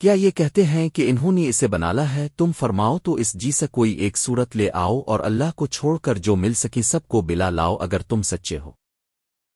کیا یہ کہتے ہیں کہ انہوں نے اسے بنالا ہے؟ تم فرماؤ تو اس جی سے کوئی ایک صورت لے آؤ اور اللہ کو چھوڑ کر جو مل سکے سب کو بلا لاؤ اگر تم سچے ہو۔